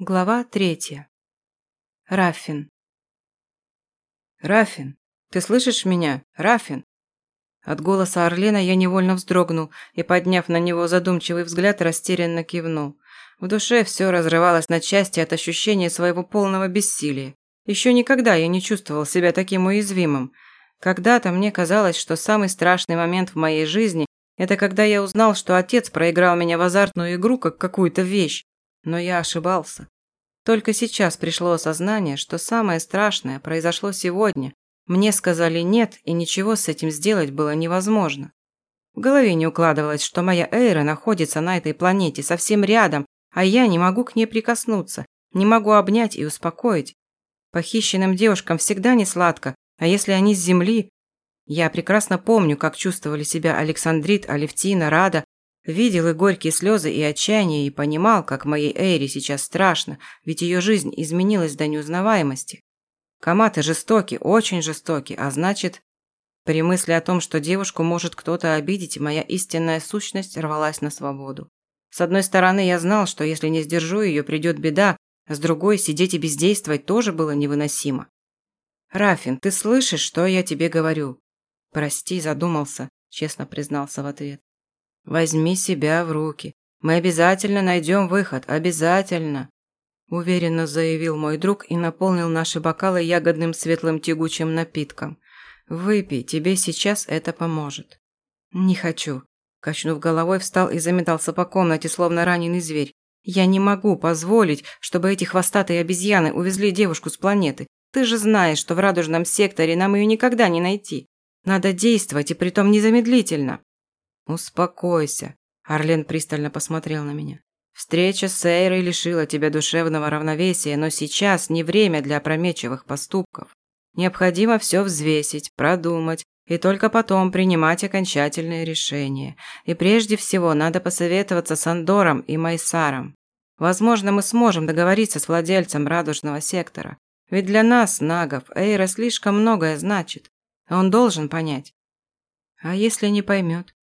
Глава третья. Рафин. «Рафин, ты слышишь меня? Рафин?» От голоса Орлена я невольно вздрогнул и, подняв на него задумчивый взгляд, растерянно кивнул. В душе все разрывалось на части от ощущения своего полного бессилия. Еще никогда я не чувствовал себя таким уязвимым. Когда-то мне казалось, что самый страшный момент в моей жизни – это когда я узнал, что отец проиграл меня в азартную игру как какую-то вещь, но я ошибался. Только сейчас пришло осознание, что самое страшное произошло сегодня. Мне сказали «нет», и ничего с этим сделать было невозможно. В голове не укладывалось, что моя Эйра находится на этой планете совсем рядом, а я не могу к ней прикоснуться, не могу обнять и успокоить. Похищенным девушкам всегда не сладко, а если они с Земли... Я прекрасно помню, как чувствовали себя Александрит, Алевтина, Рада, Видел и горькие слезы, и отчаяние, и понимал, как моей Эйре сейчас страшно, ведь ее жизнь изменилась до неузнаваемости. Каматы жестоки, очень жестоки, а значит... При мысли о том, что девушку может кто-то обидеть, моя истинная сущность рвалась на свободу. С одной стороны, я знал, что если не сдержу ее, придет беда, а с другой, сидеть и бездействовать тоже было невыносимо. «Рафин, ты слышишь, что я тебе говорю?» «Прости, задумался», – честно признался в ответ. Возьми себя в руки. Мы обязательно найдем выход, обязательно!» Уверенно заявил мой друг и наполнил наши бокалы ягодным светлым тягучим напитком. «Выпей, тебе сейчас это поможет». «Не хочу». Качнув головой, встал и заметался по комнате, словно раненый зверь. «Я не могу позволить, чтобы эти хвостатые обезьяны увезли девушку с планеты. Ты же знаешь, что в радужном секторе нам ее никогда не найти. Надо действовать, и притом незамедлительно». «Успокойся», – Арлен пристально посмотрел на меня. «Встреча с Эйрой лишила тебя душевного равновесия, но сейчас не время для опрометчивых поступков. Необходимо все взвесить, продумать, и только потом принимать окончательные решения. И прежде всего надо посоветоваться с Андором и Майсаром. Возможно, мы сможем договориться с владельцем радужного сектора. Ведь для нас, нагов, Эйра слишком многое значит. Он должен понять. А если не поймет?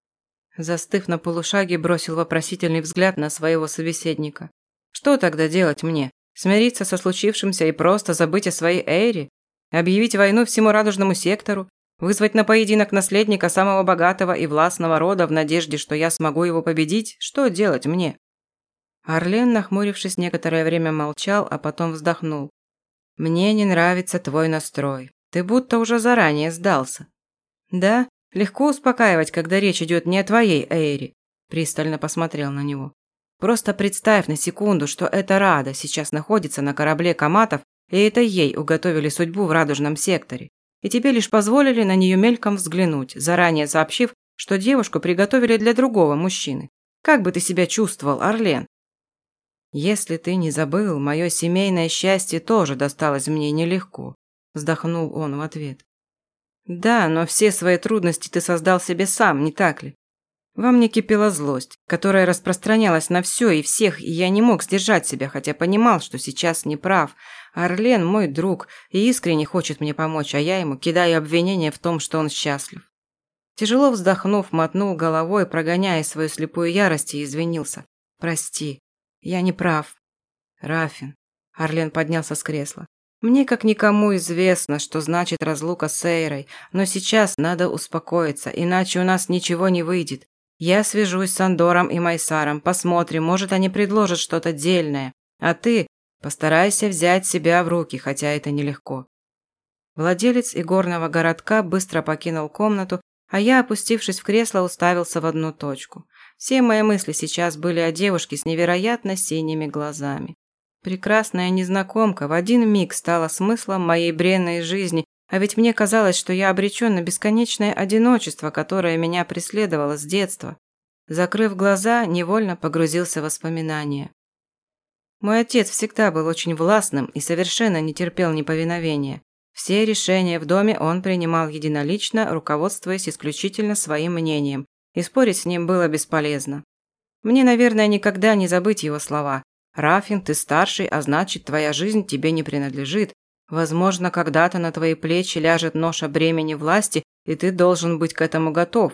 Застыв на полушаге, бросил вопросительный взгляд на своего собеседника. «Что тогда делать мне? Смириться со случившимся и просто забыть о своей Эйре? Объявить войну всему радужному сектору? Вызвать на поединок наследника самого богатого и властного рода в надежде, что я смогу его победить? Что делать мне?» Орлен, нахмурившись, некоторое время молчал, а потом вздохнул. «Мне не нравится твой настрой. Ты будто уже заранее сдался». «Да? Легко успокаивать, когда речь идет не о твоей Эйре. Пристально посмотрел на него. Просто представь на секунду, что эта Рада сейчас находится на корабле Каматов, и это ей уготовили судьбу в радужном секторе. И тебе лишь позволили на нее мельком взглянуть, заранее сообщив, что девушку приготовили для другого мужчины. Как бы ты себя чувствовал, Орлен? Если ты не забыл, мое семейное счастье тоже досталось мне нелегко, вздохнул он в ответ. Да, но все свои трудности ты создал себе сам, не так ли? Во мне кипела злость, которая распространялась на все и всех, и я не мог сдержать себя, хотя понимал, что сейчас не прав. Орлен мой друг и искренне хочет мне помочь, а я ему кидаю обвинения в том, что он счастлив. Тяжело вздохнув, мотнул головой, прогоняя свою слепую ярость, и извинился. «Прости, я не прав». «Рафин». Орлен поднялся с кресла. Мне как никому известно, что значит разлука с Эйрой, но сейчас надо успокоиться, иначе у нас ничего не выйдет. Я свяжусь с Андором и Майсаром, посмотрим, может, они предложат что-то дельное. А ты постарайся взять себя в руки, хотя это нелегко. Владелец игорного городка быстро покинул комнату, а я, опустившись в кресло, уставился в одну точку. Все мои мысли сейчас были о девушке с невероятно синими глазами. Прекрасная незнакомка в один миг стала смыслом моей бренной жизни, а ведь мне казалось, что я обречен на бесконечное одиночество, которое меня преследовало с детства. Закрыв глаза, невольно погрузился в воспоминания. Мой отец всегда был очень властным и совершенно не терпел неповиновения. Все решения в доме он принимал единолично, руководствуясь исключительно своим мнением, и спорить с ним было бесполезно. Мне, наверное, никогда не забыть его слова Рафин, ты старший, а значит, твоя жизнь тебе не принадлежит. Возможно, когда-то на твои плечи ляжет ноша бремени власти, и ты должен быть к этому готов.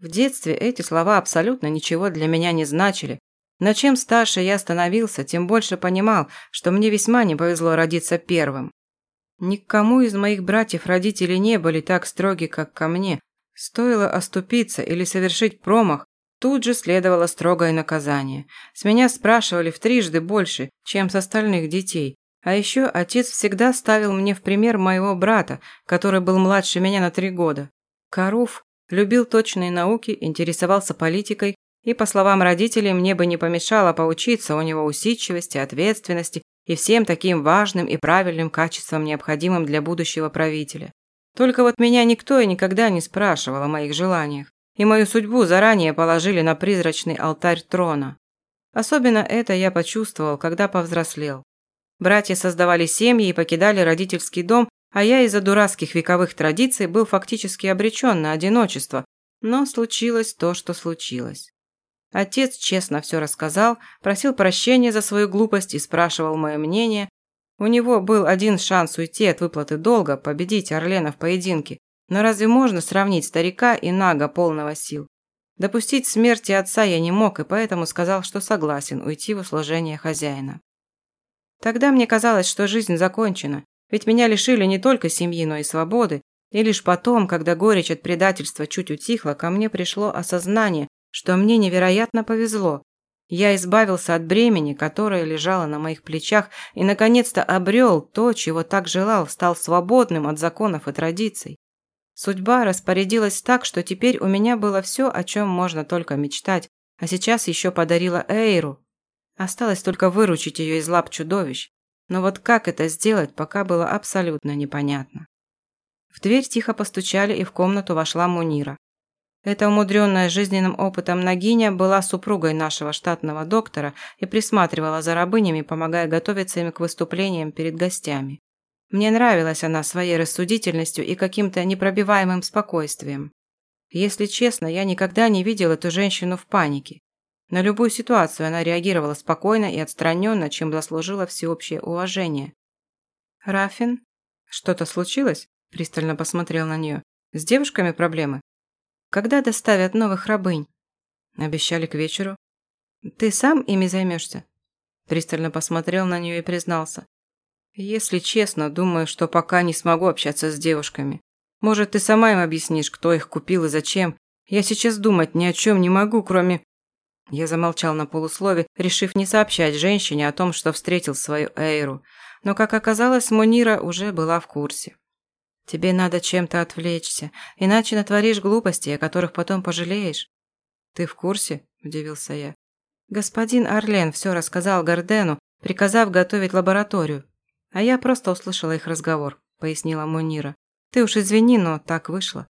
В детстве эти слова абсолютно ничего для меня не значили, Но чем старше я становился, тем больше понимал, что мне весьма не повезло родиться первым. Никому из моих братьев родители не были так строги, как ко мне. Стоило оступиться или совершить промах, тут же следовало строгое наказание. С меня спрашивали в трижды больше, чем с остальных детей. А еще отец всегда ставил мне в пример моего брата, который был младше меня на три года. Каруф любил точные науки, интересовался политикой, и, по словам родителей, мне бы не помешало поучиться у него усидчивости, ответственности и всем таким важным и правильным качествам, необходимым для будущего правителя. Только вот меня никто и никогда не спрашивал о моих желаниях, и мою судьбу заранее положили на призрачный алтарь трона. Особенно это я почувствовал, когда повзрослел. Братья создавали семьи и покидали родительский дом, а я из-за дурацких вековых традиций был фактически обречен на одиночество, но случилось то, что случилось. Отец честно все рассказал, просил прощения за свою глупость и спрашивал мое мнение. У него был один шанс уйти от выплаты долга, победить Орлена в поединке. Но разве можно сравнить старика и нага полного сил? Допустить смерти отца я не мог, и поэтому сказал, что согласен уйти в услужение хозяина. Тогда мне казалось, что жизнь закончена, ведь меня лишили не только семьи, но и свободы, и лишь потом, когда горечь от предательства чуть утихла, ко мне пришло осознание, что мне невероятно повезло. Я избавился от бремени, которое лежало на моих плечах, и наконец-то обрел то, чего так желал, стал свободным от законов и традиций. Судьба распорядилась так, что теперь у меня было все, о чем можно только мечтать, а сейчас еще подарила Эйру. Осталось только выручить ее из лап чудовищ. Но вот как это сделать, пока было абсолютно непонятно. В дверь тихо постучали, и в комнату вошла Мунира. Эта умудренная жизненным опытом Нагиня была супругой нашего штатного доктора и присматривала за рабынями, помогая готовиться им к выступлениям перед гостями. Мне нравилась она своей рассудительностью и каким-то непробиваемым спокойствием. Если честно, я никогда не видел эту женщину в панике. На любую ситуацию она реагировала спокойно и отстраненно, чем заслужила всеобщее уважение. «Рафин? Что-то случилось?» – пристально посмотрел на нее. «С девушками проблемы?» Когда доставят новых рабынь? Обещали к вечеру. Ты сам ими займешься? Пристально посмотрел на нее и признался. Если честно, думаю, что пока не смогу общаться с девушками. Может, ты сама им объяснишь, кто их купил и зачем. Я сейчас думать ни о чем не могу, кроме... Я замолчал на полуслове, решив не сообщать женщине о том, что встретил свою Эйру. Но, как оказалось, Мунира уже была в курсе. Тебе надо чем-то отвлечься, иначе натворишь глупости, о которых потом пожалеешь. Ты в курсе? Удивился я. Господин Орлен все рассказал Гардену, приказав готовить лабораторию. А я просто услышала их разговор, пояснила Мунира. Ты уж извини, но так вышло.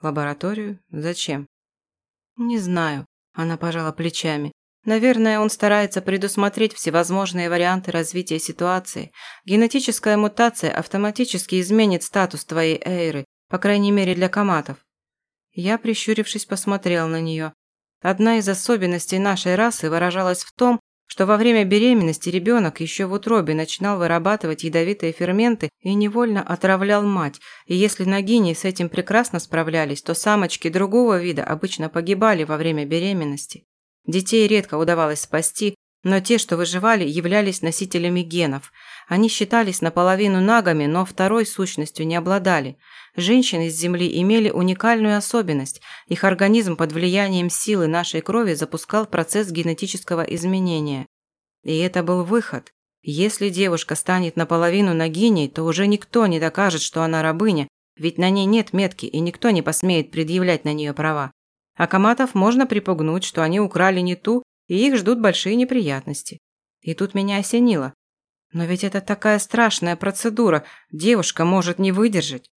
Лабораторию? Зачем? Не знаю. Она пожала плечами. Наверное, он старается предусмотреть всевозможные варианты развития ситуации. Генетическая мутация автоматически изменит статус твоей эйры, по крайней мере для коматов. Я, прищурившись, посмотрел на нее. Одна из особенностей нашей расы выражалась в том, что во время беременности ребенок еще в утробе начинал вырабатывать ядовитые ферменты и невольно отравлял мать, и если нагини с этим прекрасно справлялись, то самочки другого вида обычно погибали во время беременности. Детей редко удавалось спасти, но те, что выживали, являлись носителями генов. Они считались наполовину нагами, но второй сущностью не обладали. Женщины с Земли имели уникальную особенность. Их организм под влиянием силы нашей крови запускал процесс генетического изменения. И это был выход. Если девушка станет наполовину нагиней, то уже никто не докажет, что она рабыня, ведь на ней нет метки, и никто не посмеет предъявлять на нее права. А коматов можно припугнуть, что они украли не ту, и их ждут большие неприятности. И тут меня осенило. Но ведь это такая страшная процедура, девушка может не выдержать.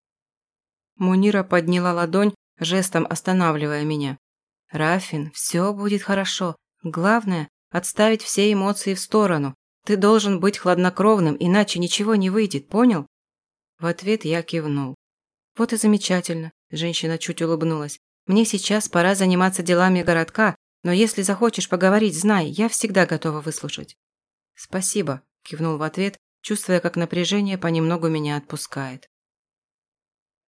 Мунира подняла ладонь, жестом останавливая меня. «Рафин, все будет хорошо. Главное – отставить все эмоции в сторону. Ты должен быть хладнокровным, иначе ничего не выйдет, понял?» В ответ я кивнул. «Вот и замечательно», – женщина чуть улыбнулась. Мне сейчас пора заниматься делами городка, но если захочешь поговорить, знай, я всегда готова выслушать». «Спасибо», – кивнул в ответ, чувствуя, как напряжение понемногу меня отпускает.